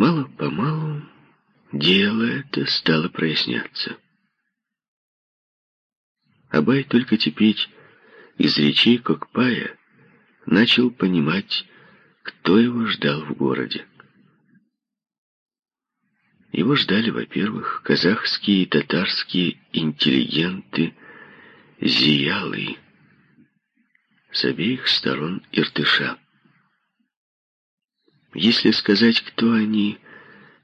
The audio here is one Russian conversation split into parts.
Мало-помалу дело это стало проясняться. Абай только теперь из речей Кокпая начал понимать, кто его ждал в городе. Его ждали, во-первых, казахские и татарские интеллигенты, зиялы, с обеих сторон Иртыша. Если сказать, кто они,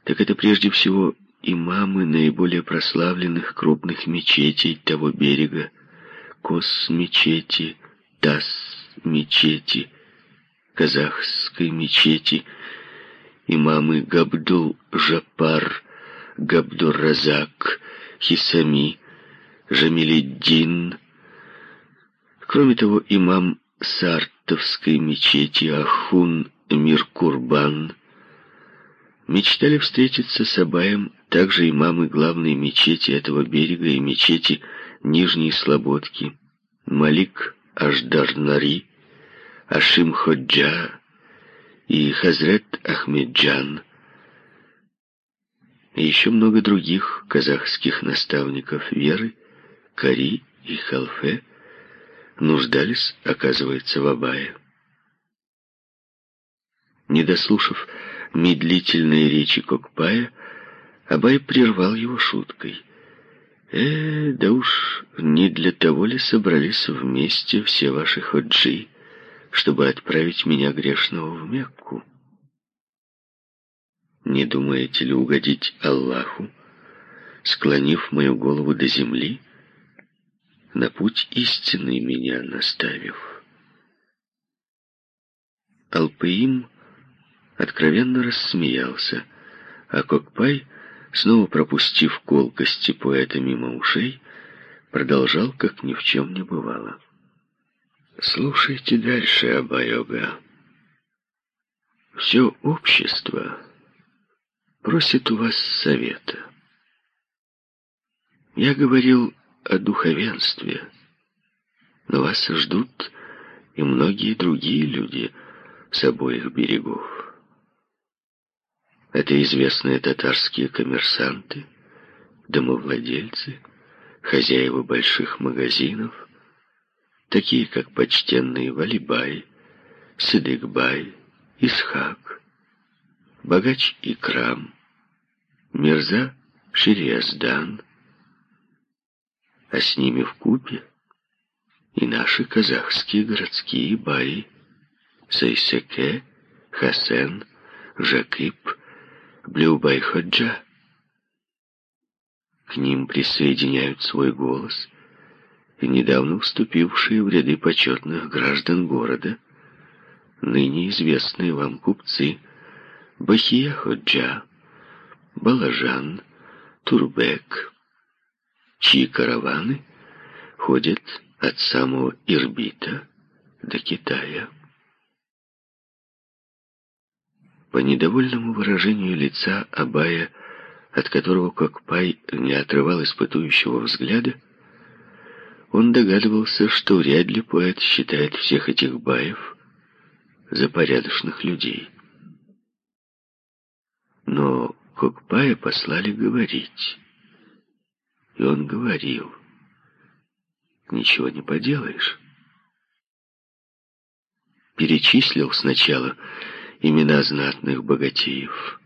так это прежде всего имамы наиболее прославленных крупных мечетей того берега, Кос-мечети, Тас-мечети, казахской мечети, имамы Габдул-Жапар, Габдур-Разак, Хисами, Жамилиддин. Кроме того, имам Сартовской мечети Ахун Миркурбан мечтали встретиться с Абаем также имамы главной мечети этого берега и мечети Нижней Слободки, Малик Аждарнари, Ашим Ходжа и Хазрет Ахмеджан, и еще много других казахских наставников веры, Кари и Халфе, нуждались, оказывается, в Абае. Не дослушав медлительные речи Кокпая, Абай прервал его шуткой. «Э, да уж не для того ли собрались вместе все ваши ходжи, чтобы отправить меня грешного в Мекку? Не думаете ли угодить Аллаху, склонив мою голову до земли, на путь истинный меня наставив? Алпаим откровенно рассмеялся, а Кокпай, снова пропустив колкости поэта мимо ушей, продолжал, как ни в чем не бывало. Слушайте дальше, Абайога. Все общество просит у вас совета. Я говорил о духовенстве, но вас ждут и многие другие люди с обоих берегов. Это известные татарские коммерсанты, домовладельцы, хозяева больших магазинов, такие как почтенный Валибай, Сыдыкбай, Исхак, богач Икрам, Мирза Шириаздан, а с ними в купе и наши казахские городские баи Сайсеке, Хасен, Блюбай-Ходжа. К ним присоединяют свой голос и недавно вступившие в ряды почетных граждан города, ныне известные вам купцы Бахия Ходжа, Балажан, Турбек, чьи караваны ходят от самого Ирбита до Китая. По недовольному выражению лица Абая, от которого Кокпай не отрывал испытующего взгляда, он догадывался, что вряд ли поэт считает всех этих баев за порядочных людей. Но Кокпая послали говорить. И он говорил. Ничего не поделаешь. Перечислил сначала имена знатных богатеев,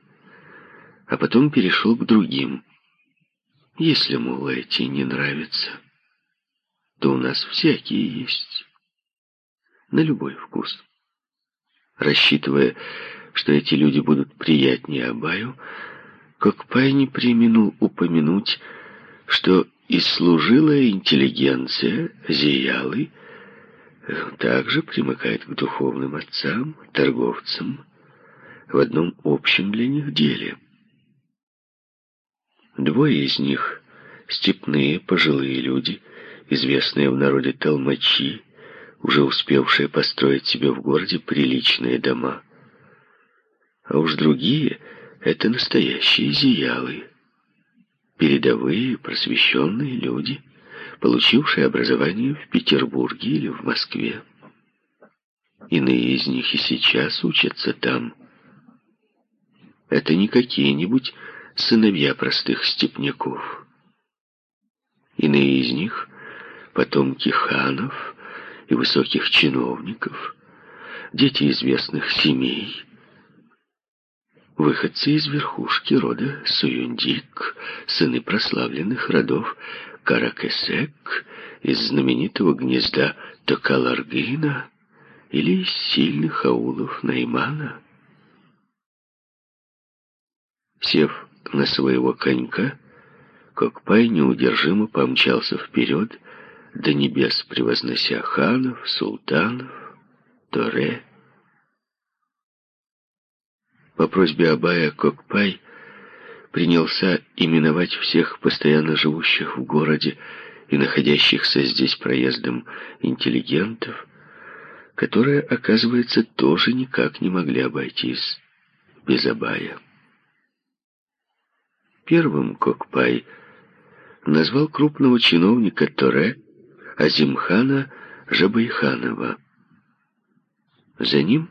а потом перешел к другим. Если, мол, эти не нравятся, то у нас всякие есть. На любой вкус. Рассчитывая, что эти люди будут приятнее Абаю, Кокпай не применул упомянуть, что и служилая интеллигенция, зиялы, также примыкает к духовным отцам, торговцам, в одном общем для них деле. Двое из них — степные пожилые люди, известные в народе толмачи, уже успевшие построить себе в городе приличные дома. А уж другие — это настоящие зиялы, передовые просвещенные люди, получившие образование в Петербурге или в Москве. Иные из них и сейчас учатся там. Это не какие-нибудь сыновья простых степняков. Иные из них — потомки ханов и высоких чиновников, дети известных семей, выходцы из верхушки рода Суюндик, сыны прославленных родов Каракесек, из знаменитого гнезда Токаларгина или из сильных аулов Наймана. Сев на своего конька, Кокпай неудержимо помчался вперед, до небес превознося ханов, султанов, Торе. По просьбе Абая Кокпай принялся именовать всех постоянно живущих в городе и находящихся здесь проездом интеллигентов, которые, оказывается, тоже никак не могли обойтись без Абая. Первым Кокпай назвал крупного чиновника Торе Азимхана Жабайханова. За ним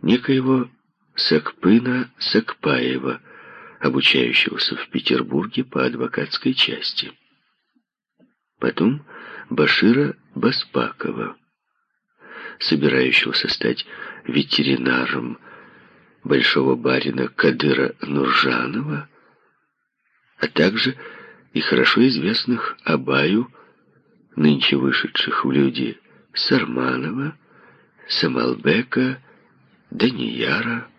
некоего Сакпына Сакпаева, обучающегося в Петербурге по адвокатской части. Потом Башира Баспакова, собирающегося стать ветеринаром большого барина Кадыра Нуржанова, а также и хорошо известных Абаю, нынче вышедших в люди Сарманова, Самалбека, Данияра.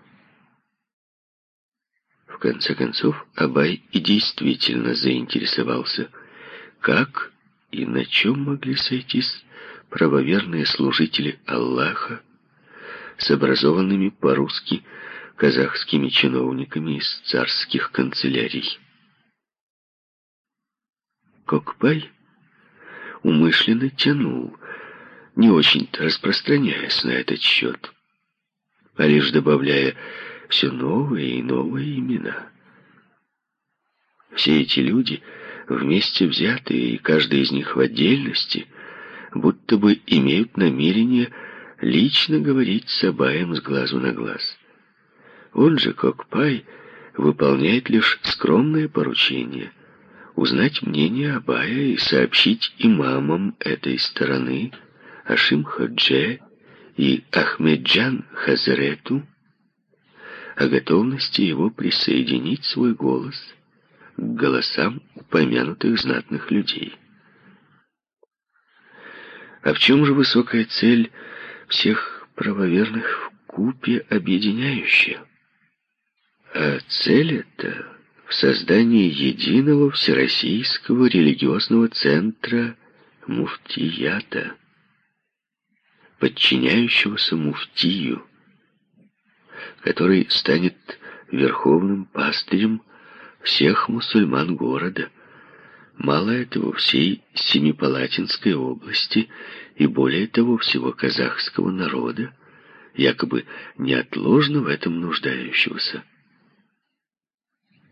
В конце концов, Абай и действительно заинтересовался, как и на чем могли сойтись правоверные служители Аллаха с образованными по-русски казахскими чиновниками из царских канцелярий. Кокпай умышленно тянул, не очень-то распространяясь на этот счет, а лишь добавляя все новые и новые имена. Все эти люди, вместе взятые, и каждый из них в отдельности, будто бы имеют намерение лично говорить с Абаем с глазу на глаз. Он же, Кокпай, выполняет лишь скромное поручение — узнать мнение Абая и сообщить имамам этой стороны, Ашим Ходже и Ахмеджан Хазрету, о готовности его присоединить свой голос к голосам упомянутых знатных людей. А в чем же высокая цель всех правоверных в купе объединяющая? А цель эта в создании единого всероссийского религиозного центра муфтията, подчиняющегося муфтию, который станет верховным пастырем всех мусульман города, мало этого всей Семипалатинской области и более того всего казахского народа, якобы неотложно в этом нуждающегося.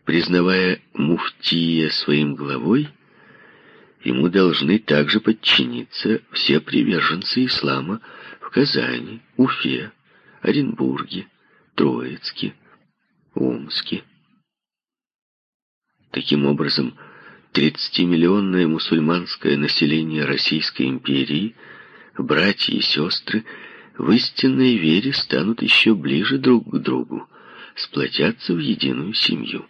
Признавая муфтия своим главой, ему должны также подчиниться все приверженцы ислама в Казани, Уфе, Оренбурге, Троицке, Омске. Таким образом, 30-миллионное мусульманское население Российской империи, братья и сестры, в истинной вере станут еще ближе друг к другу, сплотятся в единую семью.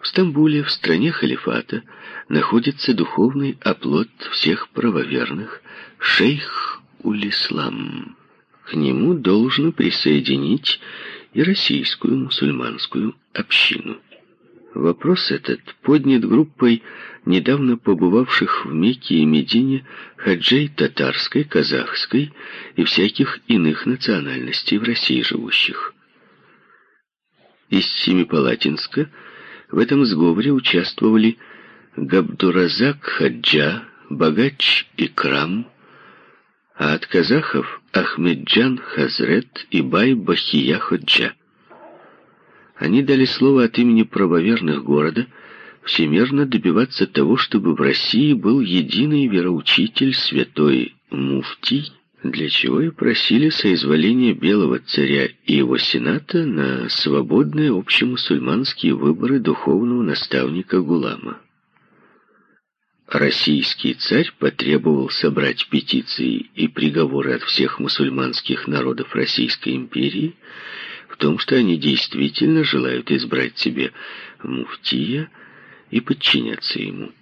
В Стамбуле, в стране халифата, находится духовный оплот всех правоверных, шейх Улислам. К нему должно присоединить и российскую мусульманскую общину. Вопрос этот поднят группой недавно побывавших в Мекке и Медине хаджей татарской, казахской и всяких иных национальностей в России живущих. Из Семипалатинска – в этом сговоре участвовали Габдуразак Хаджа, Богач Икрам, а от казахов Ахмеджан Хазрет и Бай Бахия Хаджа. Они дали слово от имени правоверных города всемерно добиваться того, чтобы в России был единый вероучитель святой Муфтий, для чего и просили соизволения Белого царя и его сената на свободные общемусульманские выборы духовного наставника Гулама. Российский царь потребовал собрать петиции и приговоры от всех мусульманских народов Российской империи в том, что они действительно желают избрать себе муфтия и подчиняться ему.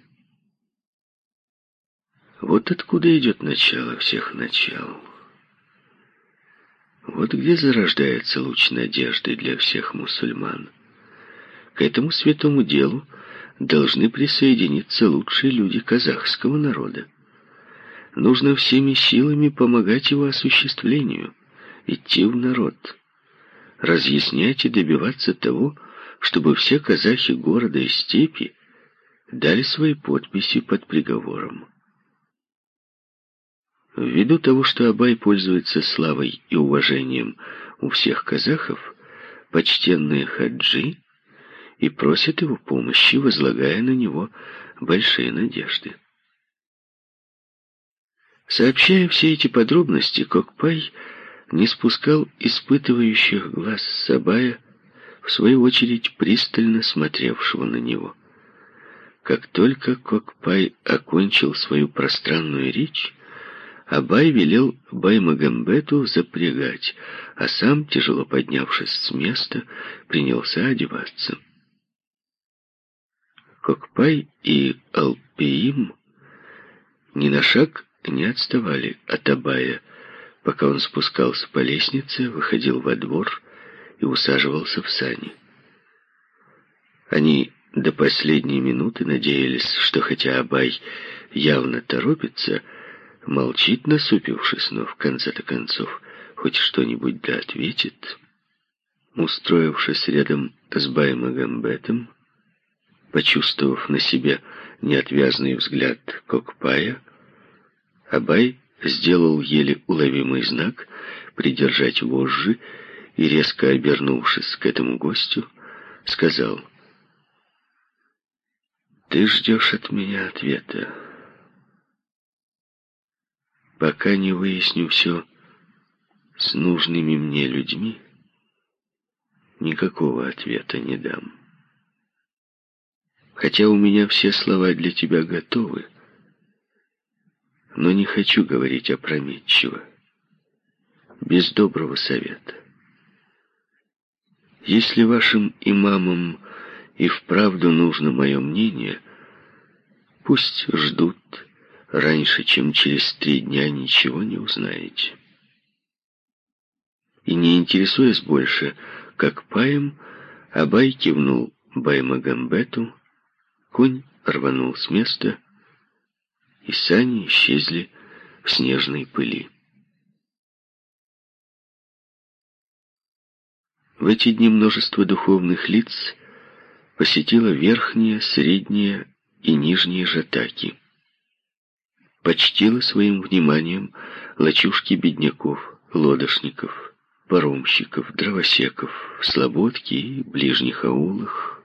Вот откуда идет начало всех начал. Вот где зарождается луч надежды для всех мусульман. К этому святому делу должны присоединиться лучшие люди казахского народа. Нужно всеми силами помогать его осуществлению, идти в народ, разъяснять и добиваться того, чтобы все казахи города и степи дали свои подписи под приговором. Ввиду того, что Абай пользуется славой и уважением у всех казахов, почтенные хаджи и просят его помощи, возлагая на него большие надежды. Сообщая все эти подробности, Кокпай не спускал испытывающих глаз Сабая, в свою очередь пристально смотревшего на него. Как только Кокпай окончил свою пространную речь, Абай велел Баймагамбету запрягать, а сам, тяжело поднявшись с места, принялся одеваться. Кокпай и Алпеим ни на шаг не отставали от Абая, пока он спускался по лестнице, выходил во двор и усаживался в сани. Они до последней минуты надеялись, что хотя Абай явно торопится, молчит, насупившись, но в конце-то концов хоть что-нибудь да ответит. Устроившись рядом с Баймагамбетом, почувствовав на себе неотвязный взгляд Кокпая, Абай сделал еле уловимый знак придержать вожжи и, резко обернувшись к этому гостю, сказал, «Ты ждешь от меня ответа пока не выясню все с нужными мне людьми, никакого ответа не дам. Хотя у меня все слова для тебя готовы, но не хочу говорить опрометчиво, без доброго совета. Если вашим имамам и вправду нужно мое мнение, пусть ждут раньше, чем через три дня, ничего не узнаете. И не интересуясь больше, как паем, Абай кивнул Баймагамбету, конь рванул с места, и сани исчезли в снежной пыли. В эти дни множество духовных лиц посетило верхние, средние и нижние жатаки почтила своим вниманием лачушки бедняков, лодошников, паромщиков, дровосеков, слободки и ближних аулах.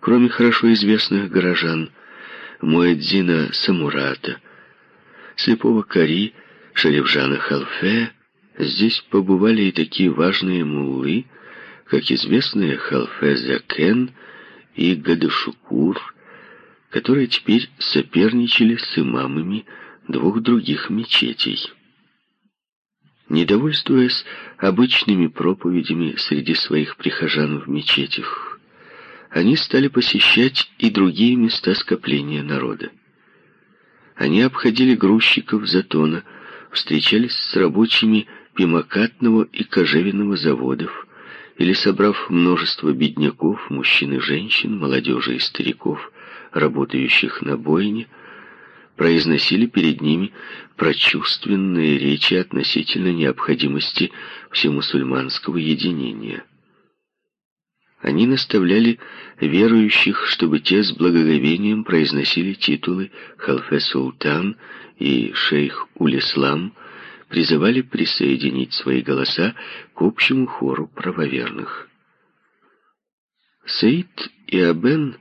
Кроме хорошо известных горожан, Муэдзина Самурата, слепого Кари, Шаревжана Халфе, здесь побывали и такие важные муллы, как известные Халфе Закен и Гадашукур, которые теперь соперничали с имамами двух других мечетей. Недовольствуясь обычными проповедями среди своих прихожан в мечетях, они стали посещать и другие места скопления народа. Они обходили грузчиков затона, встречались с рабочими пимокатного и кожевенного заводов, или, собрав множество бедняков, мужчин и женщин, молодежи и стариков, работающих на бойне, произносили перед ними прочувственные речи относительно необходимости всемусульманского единения. Они наставляли верующих, чтобы те с благоговением произносили титулы Халфе Султан и Шейх Улислам, призывали присоединить свои голоса к общему хору правоверных. Саид и Абен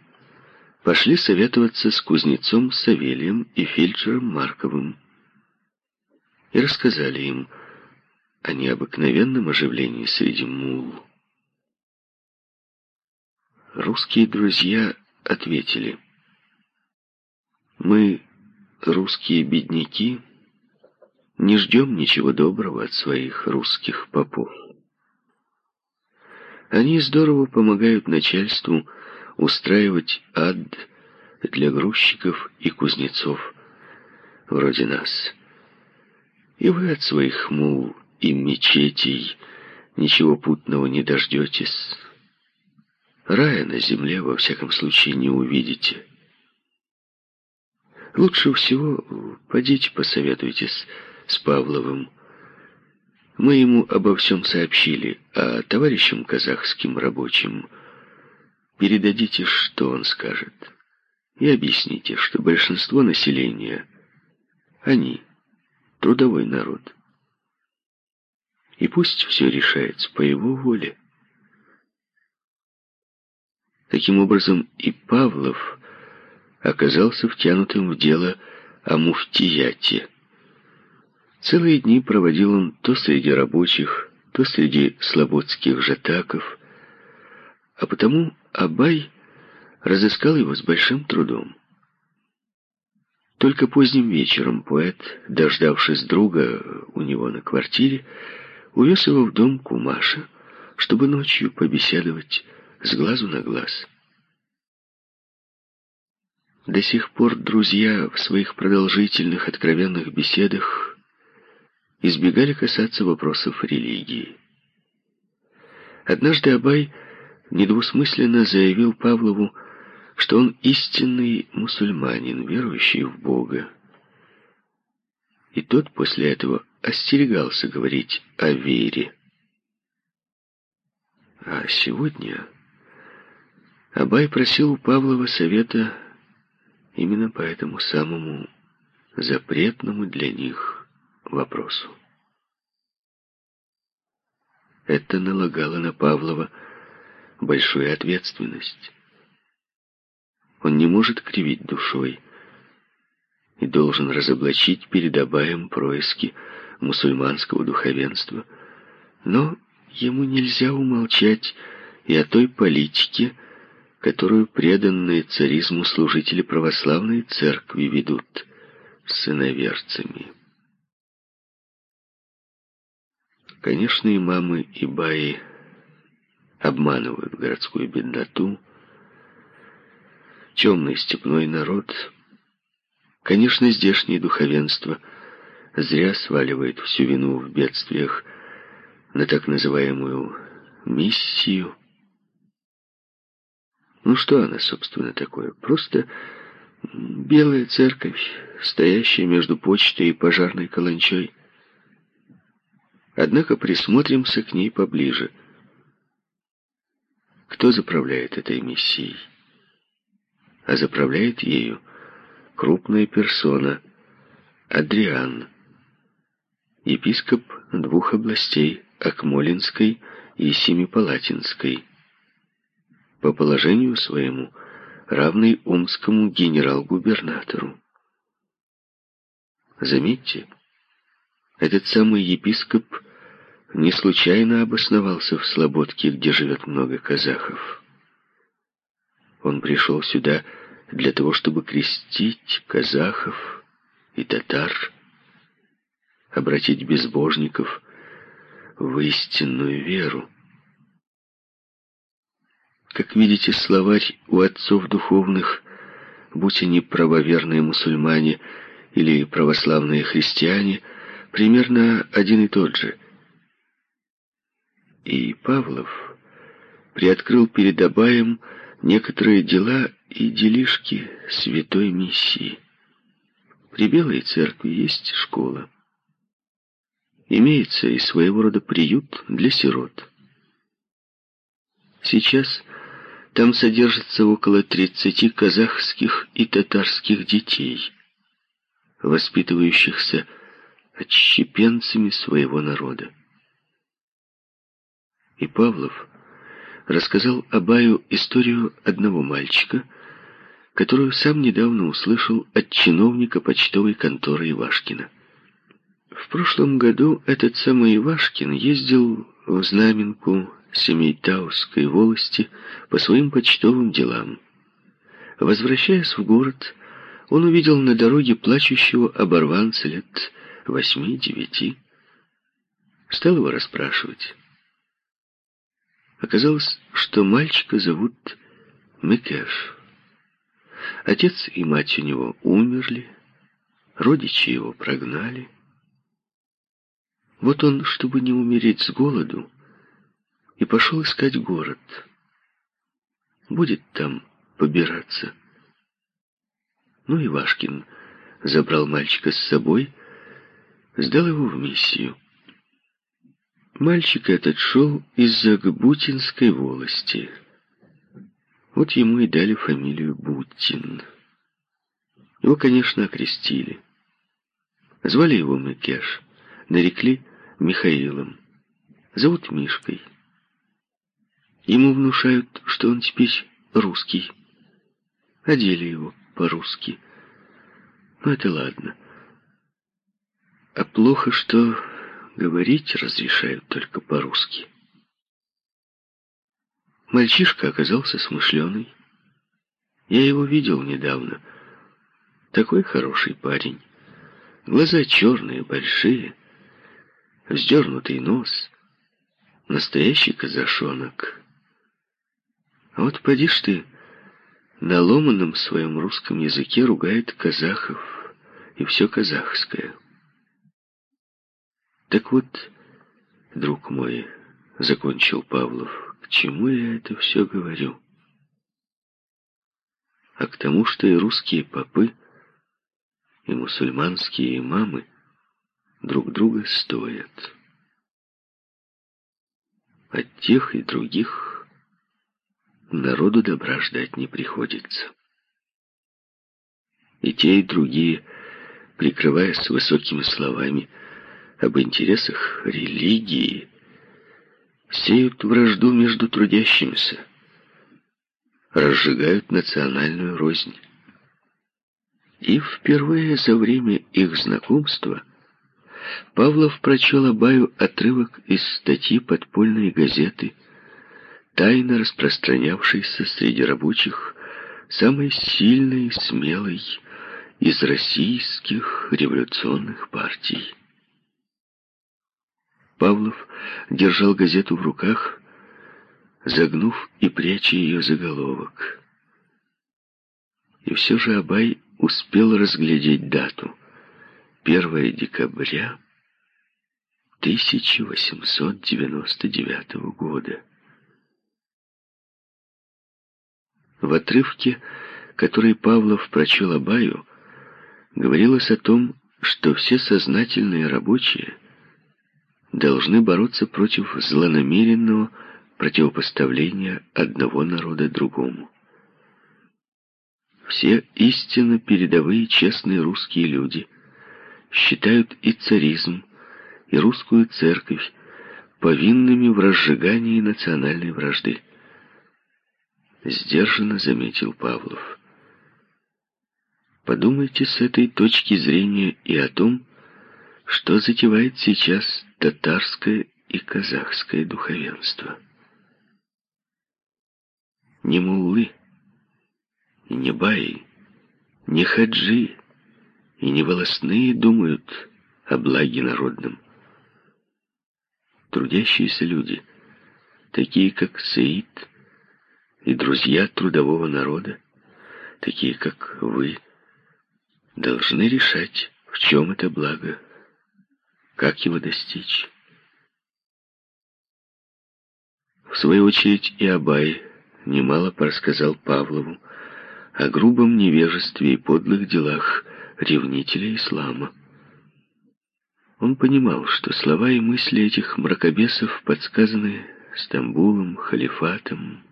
пошли советоваться с кузнецом Савелием и фельдшером Марковым. и рассказали им о необыкновенном оживлении среди мул. Русские друзья ответили, «Мы, русские бедняки, не ждем ничего доброго от своих русских попов. Они здорово помогают начальству устраивать ад для грузчиков и кузнецов вроде нас. И вы от своих мул и мечетей ничего путного не дождетесь. Рая на земле, во всяком случае, не увидите. Лучше всего подите посоветуйтесь с Павловым. Мы ему обо всем сообщили, а товарищам казахским рабочим передадите, что он скажет. И объясните, что большинство населения, они, трудовой народ. И пусть все решается по его воле. Таким образом, и Павлов оказался втянутым в дело о муфтияте. Целые дни проводил он то среди рабочих, то среди слободских жатаков, а потому Абай разыскал его с большим трудом. Только поздним вечером поэт, дождавшись друга у него на квартире, увез его в дом Кумаша, чтобы ночью побеседовать с глазу на глаз. До сих пор друзья в своих продолжительных откровенных беседах избегали касаться вопросов религии. Однажды Абай недвусмысленно заявил Павлову, что он истинный мусульманин, верующий в Бога. И тот после этого остерегался говорить о вере. А сегодня Абай просил у Павлова совета именно по этому самому запретному для них вопросу. Это налагало на Павлова большую ответственность. Он не может кривить душой и должен разоблачить перед Абаем происки мусульманского духовенства. Но ему нельзя умолчать и о той политике, которую преданные царизму служители православной церкви ведут с иноверцами. Конечно, и мамы, и баи обманывают городскую бедноту, темный степной народ. Конечно, здешнее духовенство зря сваливает всю вину в бедствиях на так называемую миссию, ну что она, собственно, такое? Просто белая церковь, стоящая между почтой и пожарной каланчой. Однако присмотримся к ней поближе. Кто заправляет этой миссией? А заправляет ею крупная персона Адриан, епископ двух областей, Акмолинской и Семипалатинской по положению своему равный омскому генерал-губернатору. Заметьте, этот самый епископ не случайно обосновался в Слободке, где живет много казахов. Он пришел сюда для того, чтобы крестить казахов и татар, обратить безбожников в истинную веру. Как видите, словарь у отцов духовных, будь они правоверные мусульмане или православные христиане, примерно один и тот же. И Павлов приоткрыл перед Абаем некоторые дела и делишки святой миссии. При Белой Церкви есть школа. Имеется и своего рода приют для сирот. Сейчас там содержится около 30 казахских и татарских детей, воспитывающихся отщепенцами своего народа. И Павлов рассказал Абаю историю одного мальчика, которую сам недавно услышал от чиновника почтовой конторы Ивашкина. В прошлом году этот самый Ивашкин ездил в Знаменку Семейтауской волости по своим почтовым делам. Возвращаясь в город, он увидел на дороге плачущего оборванца лет восьми-девяти. Стал его расспрашивать. Оказалось, что мальчика зовут Мекеш. Отец и мать у него умерли, родичи его прогнали. Вот он, чтобы не умереть с голоду, и пошел искать город. Будет там побираться. Ну и Вашкин забрал мальчика с собой, сдал его в миссию. Мальчик этот шел из-за Гбутинской волости. Вот ему и дали фамилию Бутин. Его, конечно, окрестили. Звали его Мекеш, нарекли Михаилом. Зовут Мишкой. Ему внушают, что он теперь русский. Одели его по-русски. Ну, это ладно. А плохо, что говорить разрешают только по-русски. Мальчишка оказался смышленый. Я его видел недавно. Такой хороший парень. Глаза черные, большие, вздернутый нос. Настоящий казашонок. А вот поди ж ты, на ломаном своем русском языке ругает казахов и все казахское. Так вот, друг мой, закончил Павлов, к чему я это все говорю? А к тому, что и русские попы, и мусульманские имамы друг друга стоят. От тех и других народу добра ждать не приходится. И те, и другие, прикрываясь высокими словами, об интересах религии, сеют вражду между трудящимися, разжигают национальную рознь. И впервые за время их знакомства Павлов прочел Абаю отрывок из статьи подпольной газеты, тайно распространявшейся среди рабочих самой сильной и смелой из российских революционных партий. Павлов держал газету в руках, загнув и пряча ее заголовок. И все же Абай успел разглядеть дату. 1 декабря 1899 года. В отрывке, который Павлов прочел Абаю, говорилось о том, что все сознательные рабочие – должны бороться против злонамеренного противопоставления одного народа другому. Все истинно передовые честные русские люди считают и царизм, и русскую церковь повинными в разжигании национальной вражды. Сдержанно заметил Павлов. Подумайте с этой точки зрения и о том, что затевает сейчас татарское и казахское духовенство. Не муллы, не баи, не хаджи и не волосные думают о благе народном. Трудящиеся люди, такие как Саид и друзья трудового народа, такие как вы, должны решать, в чем это благо как его достичь? В свою очередь и Абай немало порассказал Павлову о грубом невежестве и подлых делах ревнителя ислама. Он понимал, что слова и мысли этих мракобесов подсказаны Стамбулом, халифатом,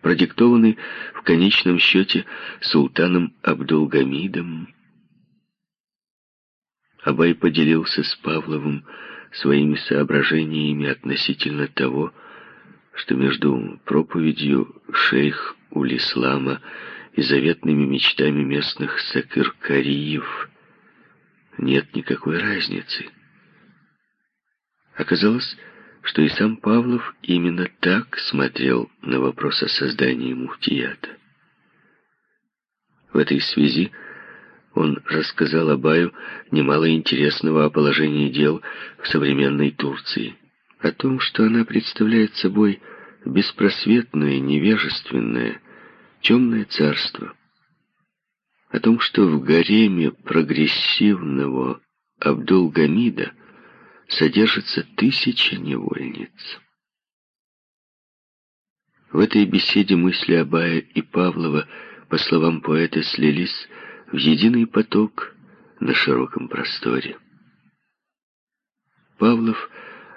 продиктованы в конечном счете султаном Абдулгамидом, Абай поделился с Павловым своими соображениями относительно того, что между проповедью шейх Улислама и заветными мечтами местных сакыр-кариев нет никакой разницы. Оказалось, что и сам Павлов именно так смотрел на вопрос о создании муфтията. В этой связи он рассказал Абаю немало интересного о положении дел в современной Турции, о том, что она представляет собой беспросветное, невежественное, темное царство, о том, что в гареме прогрессивного Абдул-Гамида содержится тысяча невольниц. В этой беседе мысли Абая и Павлова, по словам поэта, слились в единый поток на широком просторе. Павлов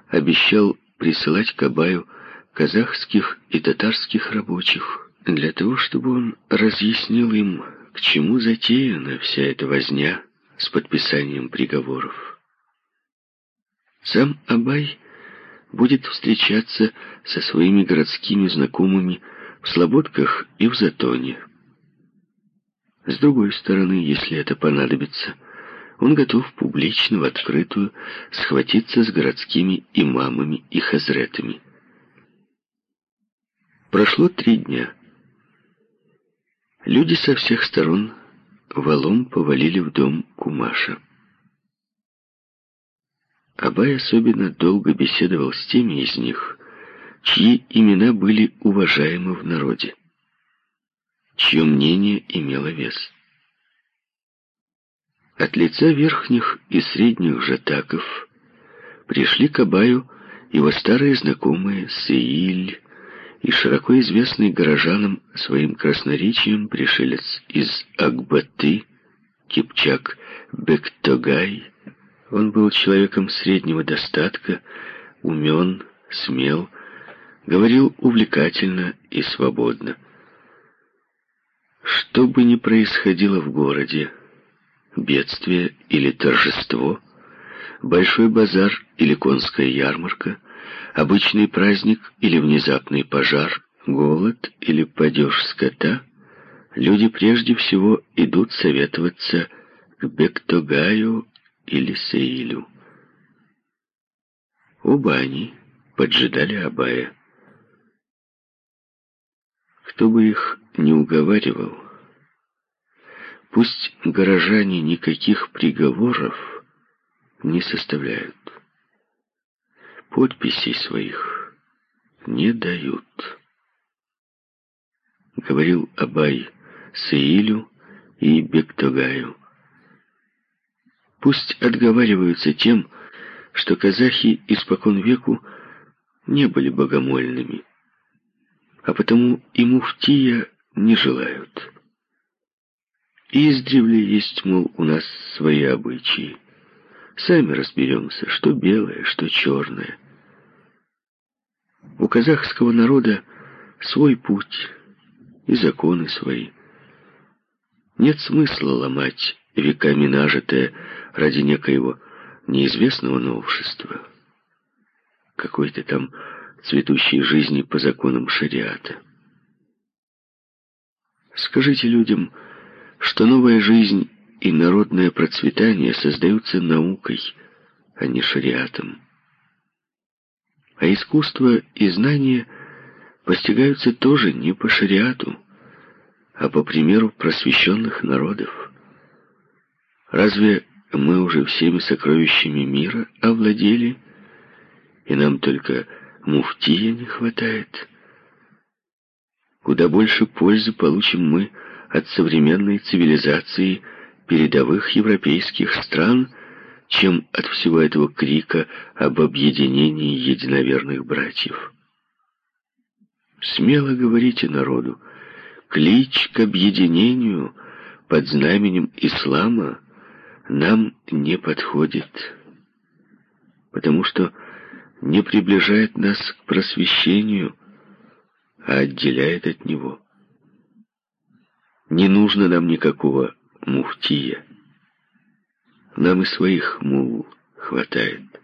обещал присылать к Абаю казахских и татарских рабочих для того, чтобы он разъяснил им, к чему затеяна вся эта возня с подписанием приговоров. Сам Абай будет встречаться со своими городскими знакомыми в Слободках и в Затоне. С другой стороны, если это понадобится, он готов публично, в открытую, схватиться с городскими имамами и хазретами. Прошло три дня. Люди со всех сторон валом повалили в дом Кумаша. Абай особенно долго беседовал с теми из них, чьи имена были уважаемы в народе, чье мнение имело вес. От лица верхних и средних жатаков пришли к Абаю его старые знакомые Сеиль и широко известный горожанам своим красноречием пришелец из Акбаты, Кипчак Бектогай, он был человеком среднего достатка, умен, смел, говорил увлекательно и свободно. Что бы ни происходило в городе, бедствие или торжество, большой базар или конская ярмарка, обычный праздник или внезапный пожар, голод или падеж скота, люди прежде всего идут советоваться к Бектогаю или Саилю. Оба они поджидали Абая. Кто бы их не уговаривал, пусть горожане никаких приговоров не составляют. Подписей своих не дают. Говорил Абай Саилю и Бектогаю. Пусть отговариваются тем, что казахи испокон веку не были богомольными, а потому и муфтия не желают. Издревле есть, мол, у нас свои обычаи. Сами разберемся, что белое, что черное. У казахского народа свой путь и законы свои. Нет смысла ломать веками нажитое ради некоего неизвестного новшества, какой-то там цветущей жизни по законам шариата. Скажите людям, что новая жизнь и народное процветание создаются наукой, а не шариатом. А искусство и знания постигаются тоже не по шариату, а по примеру просвещенных народов. Разве мы уже всеми сокровищами мира овладели, и нам только муфтия не хватает. Куда больше пользы получим мы от современной цивилизации передовых европейских стран, чем от всего этого крика об объединении единоверных братьев. Смело говорите народу, клич к объединению под знаменем ислама нам не подходит, потому что не приближает нас к просвещению, а отделяет от него. Не нужно нам никакого муфтия. Нам и своих мул хватает.